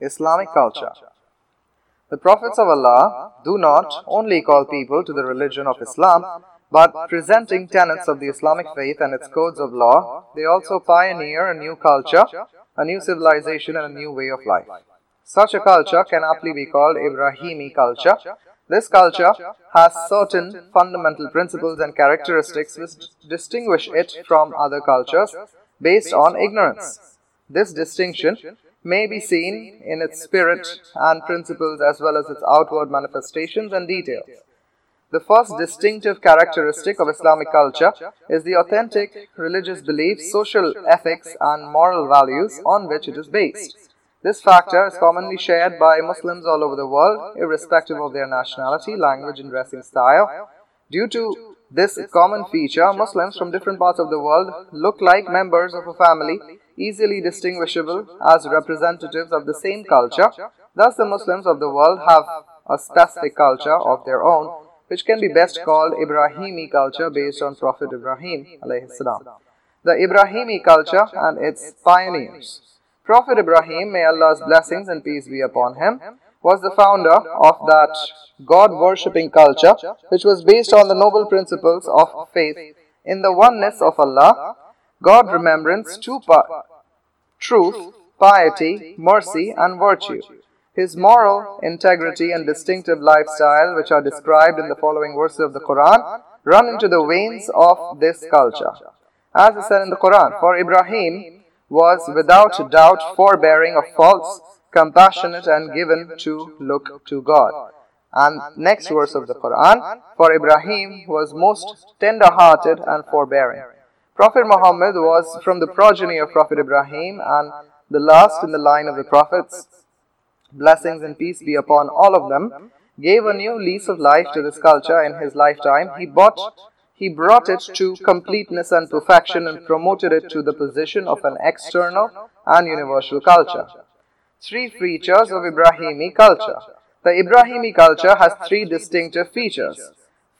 Islamic culture. The prophets of Allah do not only call people to the religion of Islam, but presenting tenets of the Islamic faith and its codes of law, they also pioneer a new culture, a new civilization, and a new way of life. Such a culture can aptly be called Ibrahimi culture. This culture has certain fundamental principles and characteristics which distinguish it from other cultures based on ignorance. This distinction may be seen in its spirit and principles as well as its outward manifestations and details. The first distinctive characteristic of Islamic culture is the authentic religious beliefs, social ethics, and moral values on which it is based. This factor is commonly shared by Muslims all over the world, irrespective of their nationality, language, and dressing style. Due to this common feature, Muslims from different parts of the world look like members of a family easily distinguishable as representatives of the same culture. Thus, the Muslims of the world have a specific culture of their own, which can be best called Ibrahimi culture based on Prophet Ibrahim. The Ibrahimi culture and its pioneers. Prophet Ibrahim, may Allah's blessings and peace be upon him, was the founder of that God worshipping culture which was based on the noble principles of faith in the oneness of Allah, God remembrance, truth, piety, mercy, and virtue. His moral integrity and distinctive lifestyle, which are described in the following verses of the Quran, run into the veins of this culture. As is said in the Quran, for Ibrahim was without doubt forbearing of faults, compassionate and given to look to God. And next verse of the Quran, for Ibrahim was most tender-hearted and forbearing. Prophet Muhammad was from the progeny of Prophet Ibrahim and the last in the line of the prophets. Blessings and peace be upon all of them. Gave a new lease of life to this culture in his lifetime. He bought he brought it to completeness and perfection and promoted it to the position of an external and universal culture. Three features of Ibrahimi culture. The Ibrahimi culture has three distinctive features.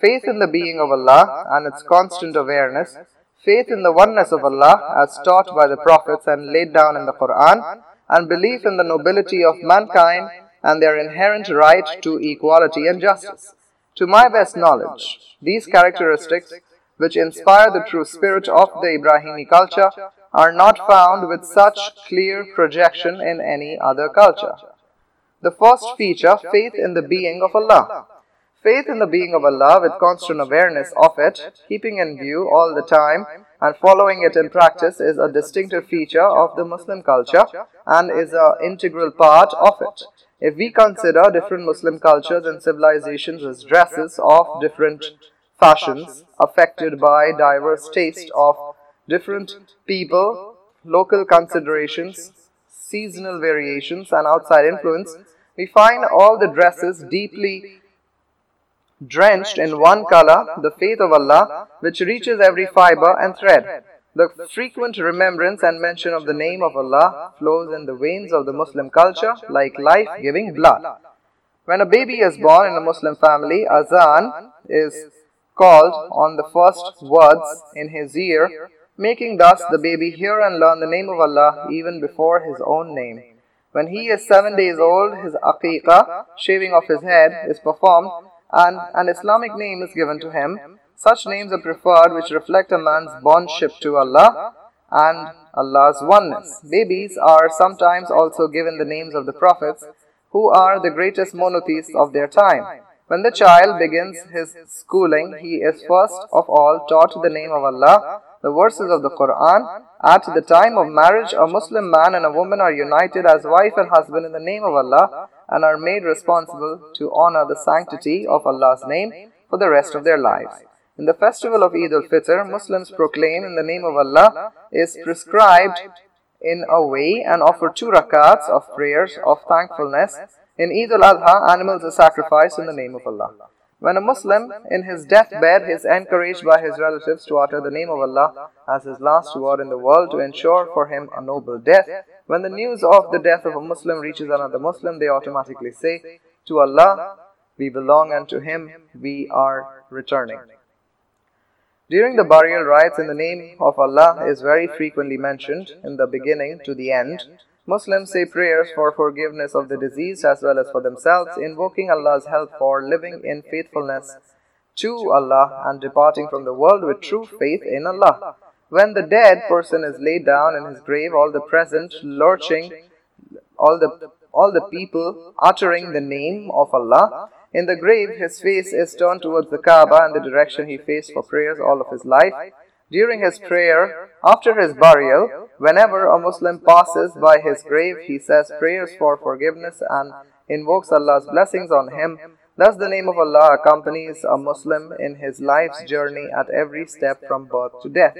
Faith in the being of Allah and its constant awareness, faith in the oneness of Allah as taught by the prophets and laid down in the Quran, and belief in the nobility of mankind and their inherent right to equality and justice. To my best knowledge, these characteristics, which inspire the true spirit of the Ibrahimi culture, are not found with such clear projection in any other culture. The first feature, faith in the being of Allah. Faith in the being of Allah with constant awareness of it, keeping in view all the time and following it in practice is a distinctive feature of the Muslim culture and is an integral part of it. If we consider different Muslim cultures and civilizations as dresses of different fashions affected by diverse taste of different people, local considerations, seasonal variations and outside influence, we find all the dresses deeply drenched in one color, the faith of Allah, which reaches every fiber and thread. The frequent remembrance and mention of the name of Allah flows in the veins of the Muslim culture like life-giving blood. When a baby is born in a Muslim family, azan is called on the first words in his ear, making thus the baby hear and learn the name of Allah even before his own name. When he is seven days old, his aqiqah, shaving of his head, is performed and an Islamic name is given to him. Such names are preferred which reflect a man's bondship to Allah and Allah's oneness. Babies are sometimes also given the names of the prophets who are the greatest monotheists of their time. When the child begins his schooling, he is first of all taught the name of Allah, the verses of the Quran. At the time of marriage, a Muslim man and a woman are united as wife and husband in the name of Allah and are made responsible to honor the sanctity of Allah's name for the rest of their lives. In the festival of Eid al-Fitr, Muslims proclaim in the name of Allah is prescribed in a way and offer two rakats of prayers of thankfulness. In Eid al-Adha, animals are sacrificed in the name of Allah. When a Muslim in his deathbed is encouraged by his relatives to utter the name of Allah as his last word in the world to ensure for him a noble death, when the news of the death of a Muslim reaches another Muslim, they automatically say, To Allah we belong and to Him we are returning. During the burial rites, in the name of Allah is very frequently mentioned in the beginning to the end. Muslims say prayers for forgiveness of the deceased as well as for themselves, invoking Allah's help for living in faithfulness to Allah and departing from the world with true faith in Allah. When the dead person is laid down in his grave, all the present lurching, all the all the people uttering the name of Allah. In the grave, his face is turned towards the Kaaba and the direction he faced for prayers all of his life. During his prayer, after his burial, whenever a Muslim passes by his grave, he says prayers for forgiveness and invokes Allah's blessings on him. Thus, the name of Allah accompanies a Muslim in his life's journey at every step from birth to death.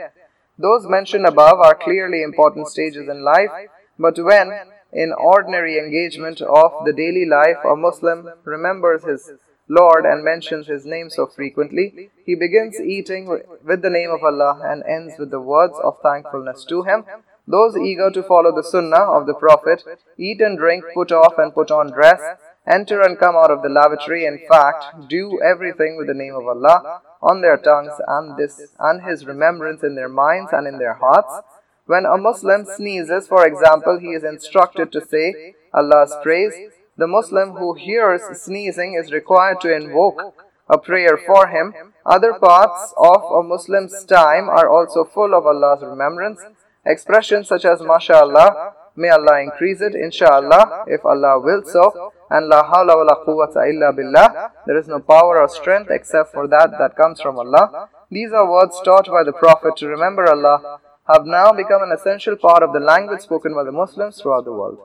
Those mentioned above are clearly important stages in life, but when, in ordinary engagement of the daily life, a Muslim remembers his Lord and mentions His name so frequently, he begins eating with the name of Allah and ends with the words of thankfulness to Him. Those eager to follow the Sunnah of the Prophet eat and drink, put off and put on dress, enter and come out of the lavatory, in fact, do everything with the name of Allah on their tongues and this and His remembrance in their minds and in their hearts. When a Muslim sneezes, for example, he is instructed to say Allah's praise the Muslim who hears sneezing is required to invoke a prayer for him. Other parts of a Muslim's time are also full of Allah's remembrance. Expressions such as MashaAllah, may Allah increase it, inshallah, if Allah will so, and La hawla wa la quwwata illa billah, there is no power or strength except for that that comes from Allah. These are words taught by the Prophet to remember Allah, have now become an essential part of the language spoken by the Muslims throughout the world.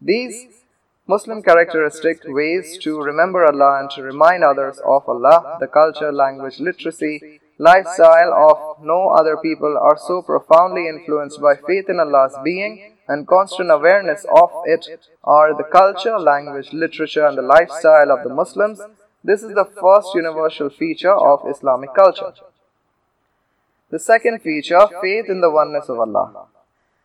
These Muslim characteristic ways to remember Allah and to remind others of Allah, the culture, language, literacy, lifestyle of no other people are so profoundly influenced by faith in Allah's being and constant awareness of it are the culture, language, literature, and the lifestyle of the Muslims. This is the first universal feature of Islamic culture. The second feature, faith in the oneness of Allah.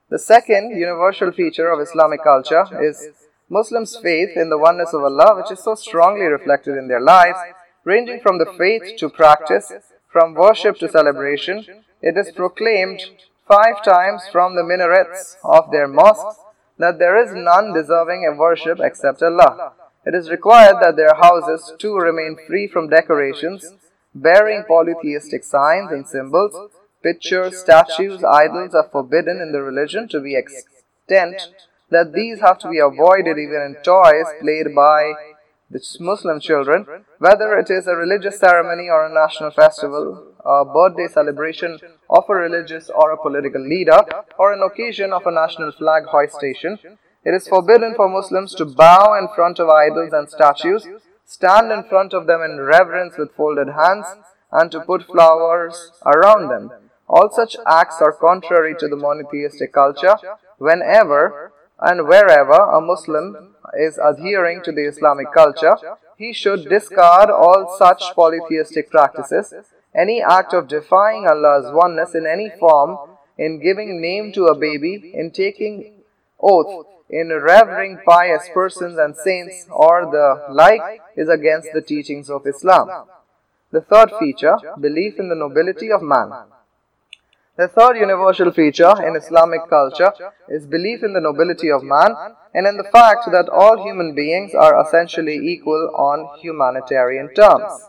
The second universal feature of Islamic culture is Muslims' faith in the oneness of Allah, which is so strongly reflected in their lives, ranging from the faith to practice, from worship to celebration. It is proclaimed five times from the minarets of their mosques that there is none deserving of worship except Allah. It is required that their houses too remain free from decorations bearing polytheistic signs and symbols. Pictures, statues, idols are forbidden in the religion to the extent that these have to be avoided even in toys played by the Muslim children, whether it is a religious ceremony or a national festival, a birthday celebration of a religious or a political leader, or an occasion of a national flag hoistation. It is forbidden for Muslims to bow in front of idols and statues, stand in front of them in reverence with folded hands, and to put flowers around them. All such acts are contrary to the monotheistic culture. Whenever and wherever a Muslim is adhering to the Islamic culture, he should discard all such polytheistic practices. Any act of defying Allah's oneness in any form, in giving name to a baby, in taking oath, in revering pious persons and saints, or the like, is against the teachings of Islam. The third feature, belief in the nobility of man. The third universal feature in Islamic culture is belief in the nobility of man and in the fact that all human beings are essentially equal on humanitarian terms.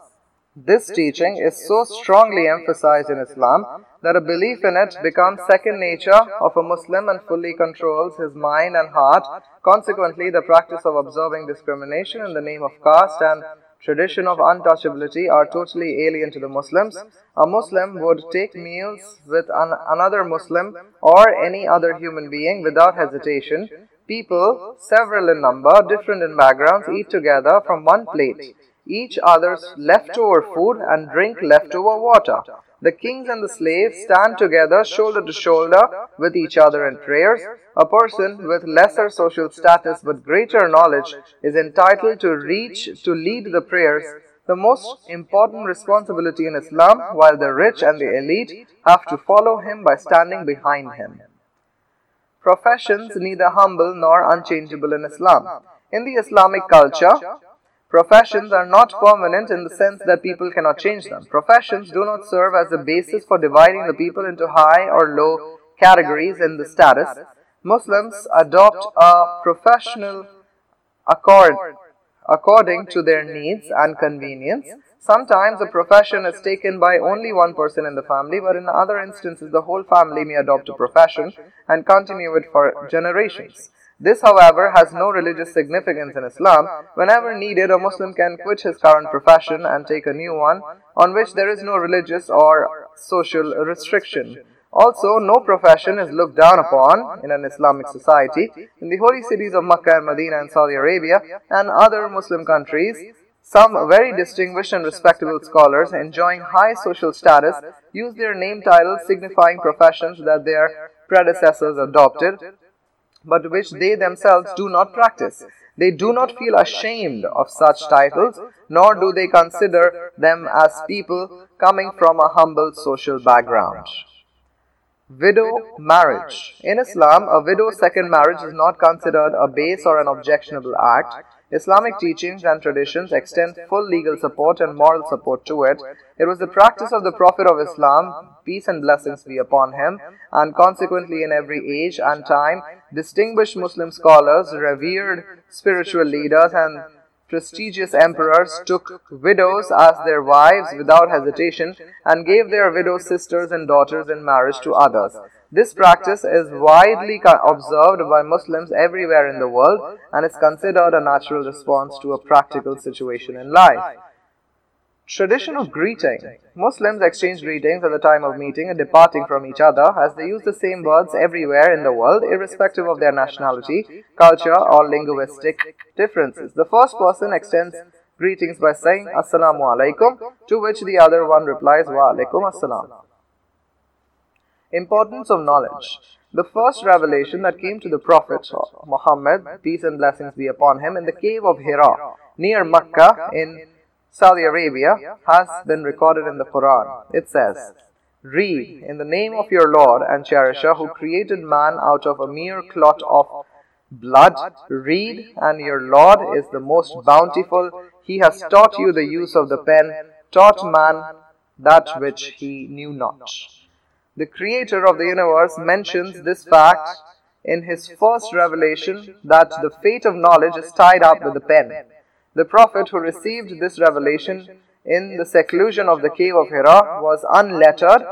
This teaching is so strongly emphasized in Islam that a belief in it becomes second nature of a Muslim and fully controls his mind and heart. Consequently, the practice of observing discrimination in the name of caste and tradition of untouchability are totally alien to the Muslims. A Muslim would take meals with an, another Muslim or any other human being without hesitation. People, several in number, different in backgrounds, eat together from one plate, each other's leftover food and drink leftover water. The kings and the slaves stand together shoulder to shoulder with each other in prayers. A person with lesser social status but greater knowledge is entitled to reach to lead the prayers, the most important responsibility in Islam, while the rich and the elite have to follow him by standing behind him. Professions neither humble nor unchangeable in Islam. In the Islamic culture, Professions are not permanent in the sense that people cannot change them. Professions do not serve as a basis for dividing the people into high or low categories in the status. Muslims adopt a professional accord according to their needs and convenience. Sometimes a profession is taken by only one person in the family, but in other instances, the whole family may adopt a profession and continue it for generations. This, however, has no religious significance in Islam. Whenever needed, a Muslim can quit his current profession and take a new one on which there is no religious or social restriction. Also, no profession is looked down upon in an Islamic society. In the holy cities of Makkah and Medina and Saudi Arabia and other Muslim countries, some very distinguished and respectable scholars enjoying high social status use their name titles signifying professions that their predecessors adopted, but which they themselves do not practice. They do not feel ashamed of such titles, nor do they consider them as people coming from a humble social background. Widow marriage. In Islam, a widow's second marriage is not considered a base or an objectionable act. Islamic teachings and traditions extend full legal support and moral support to it. It was the practice of the Prophet of Islam, peace and blessings be upon him, and consequently in every age and time, distinguished Muslim scholars, revered spiritual leaders, and prestigious emperors took widows as their wives without hesitation and gave their widow sisters and daughters in marriage to others. This practice is widely observed by Muslims everywhere in the world and is considered a natural response to a practical situation in life. Tradition of greeting. Muslims exchange greetings at the time of meeting and departing from each other as they use the same words everywhere in the world irrespective of their nationality, culture or linguistic differences. The first person extends greetings by saying Assalamu alaikum to which the other one replies Wa alaikum assalam. Importance of knowledge. The first revelation that came to the Prophet Muhammad, peace and blessings be upon him, in the cave of Hira near Makkah in Saudi Arabia has been recorded in the Quran. It says, Read, in the name of your Lord and Cherisher, who created man out of a mere clot of blood. Read, and your Lord is the most bountiful. He has taught you the use of the pen, taught man that which he knew not. The Creator of the universe mentions this fact in his first revelation that the fate of knowledge is tied up with the pen. The Prophet who received this revelation in the seclusion of the cave of Hira was unlettered,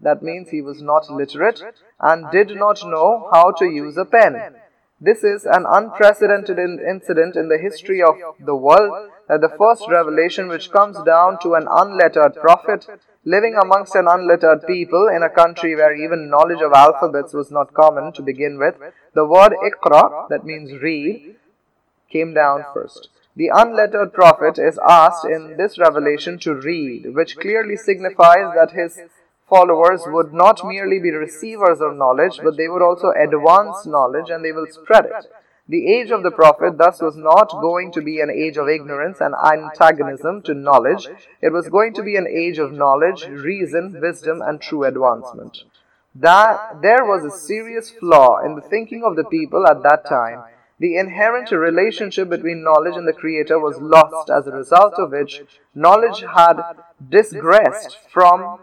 that means he was not literate, and did not know how to use a pen. This is an unprecedented incident in the history of the world that the first revelation which comes down to an unlettered prophet living amongst an unlettered people in a country where even knowledge of alphabets was not common to begin with, the word Iqra, that means read, came down first. The unlettered prophet is asked in this revelation to read, which clearly signifies that his followers would not merely be receivers of knowledge, but they would also advance knowledge and they will spread it. The age of the Prophet thus was not going to be an age of ignorance and antagonism to knowledge. It was going to be an age of knowledge, reason, wisdom, and true advancement. That there was a serious flaw in the thinking of the people at that time the inherent relationship between knowledge and the Creator was lost, as a result of which knowledge had digressed from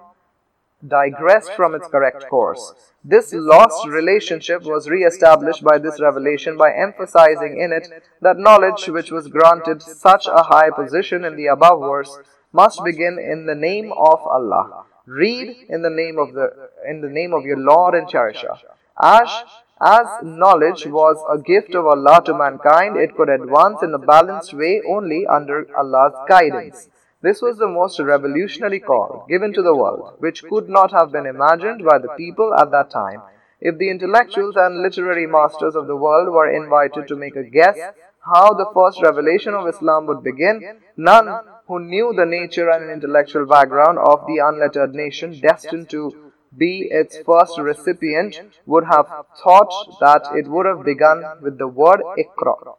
digressed from its correct course. This lost relationship was re-established by this revelation by emphasizing in it that knowledge which was granted such a high position in the above verse must begin in the name of Allah. Read in the name of the in the name of your Lord and Cherisher. Ash as knowledge was a gift of Allah to mankind, it could advance in a balanced way only under Allah's guidance. This was the most revolutionary call given to the world, which could not have been imagined by the people at that time. If the intellectuals and literary masters of the world were invited to make a guess how the first revelation of Islam would begin, none who knew the nature and intellectual background of the unlettered nation destined to be its first recipient would have thought that it would have begun with the word Iqra.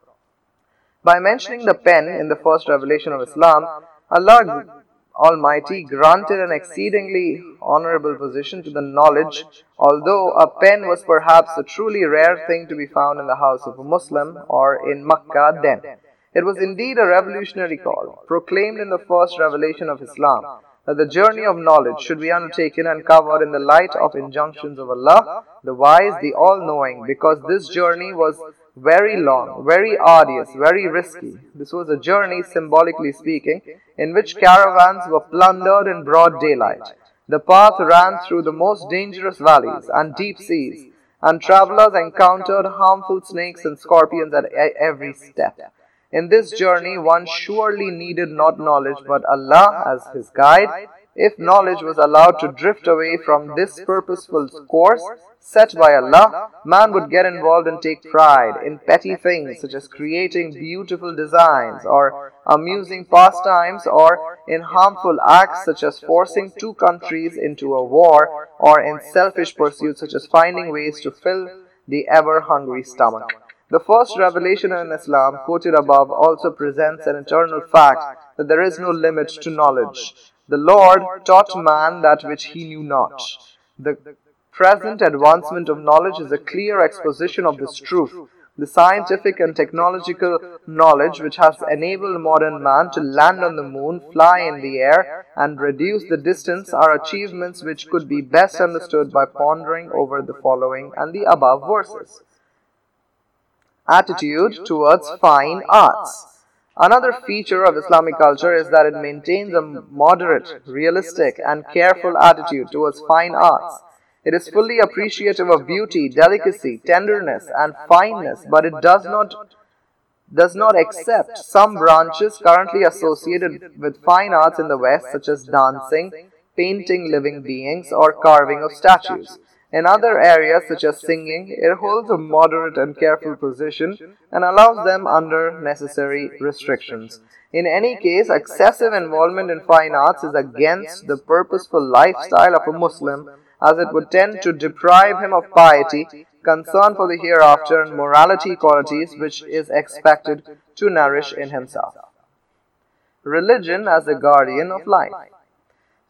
By mentioning the pen in the first revelation of Islam, Allah Almighty granted an exceedingly honorable position to the knowledge, although a pen was perhaps a truly rare thing to be found in the house of a Muslim or in Makkah then. It was indeed a revolutionary call, proclaimed in the first revelation of Islam. that the journey of knowledge should be undertaken and covered in the light of injunctions of Allah, the wise, the all-knowing, because this journey was very long, very arduous, very risky. This was a journey, symbolically speaking, in which caravans were plundered in broad daylight. The path ran through the most dangerous valleys and deep seas, and travelers encountered harmful snakes and scorpions at every step. In this journey, one surely needed not knowledge but Allah as his guide. If knowledge was allowed to drift away from this purposeful course, set by Allah, man would get involved and take pride in petty things such as creating beautiful designs or amusing pastimes or in harmful acts such as forcing two countries into a war or in selfish pursuits such as finding ways to fill the ever hungry stomach. The first revelation in Islam quoted above also presents an eternal fact that there is no limit to knowledge. The Lord taught man that which he knew not. The present advancement of knowledge is a clear exposition of this truth. The scientific and technological knowledge which has enabled modern man to land on the moon, fly in the air, and reduce the distance are achievements which could be best understood by pondering over the following and the above verses. Attitude towards fine arts. Another feature of Islamic culture is that it maintains a moderate, realistic, and careful attitude towards fine arts. It is fully appreciative of beauty, delicacy, tenderness, and fineness, but it does not does not accept some branches currently associated with fine arts in the West, such as dancing, painting living beings, or carving of statues. In other areas, such as singing, it holds a moderate and careful position and allows them under necessary restrictions. In any case, excessive involvement in fine arts is against the purposeful lifestyle of a Muslim as it would tend to deprive him of piety, concern for the hereafter, and morality qualities which is expected to nourish in himself. Religion as a guardian of life.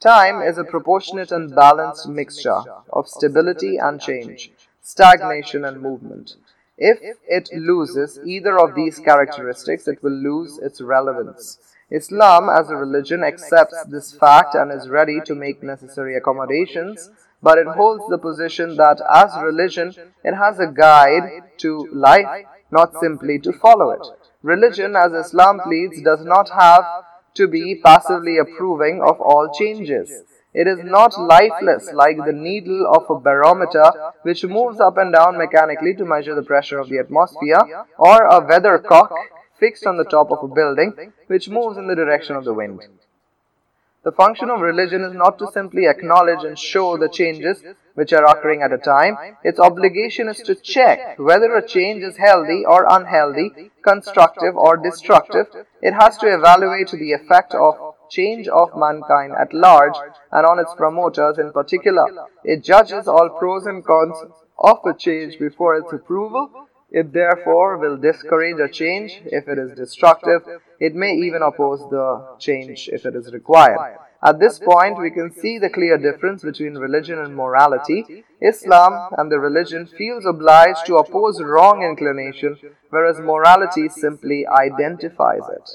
Time is a proportionate and balanced mixture of stability and change, stagnation and movement. If it loses either of these characteristics, it will lose its relevance. Islam as a religion accepts this fact and is ready to make necessary accommodations but it holds the position that as religion, it has a guide to life, not simply to follow it. Religion, as Islam pleads, does not have to be passively approving of all changes. It is not lifeless like the needle of a barometer which moves up and down mechanically to measure the pressure of the atmosphere, or a weathercock fixed on the top of a building which moves in the direction of the wind. The function of religion is not to simply acknowledge and show the changes which are occurring at a time. Its obligation is to check whether a change is healthy or unhealthy, constructive or destructive. It has to evaluate the effect of change of mankind at large and on its promoters in particular. It judges all pros and cons of a change before its approval it therefore will discourage a change if it is destructive. It may even oppose the change if it is required. At this point, we can see the clear difference between religion and morality. Islam and the religion feels obliged to oppose wrong inclination, whereas morality simply identifies it.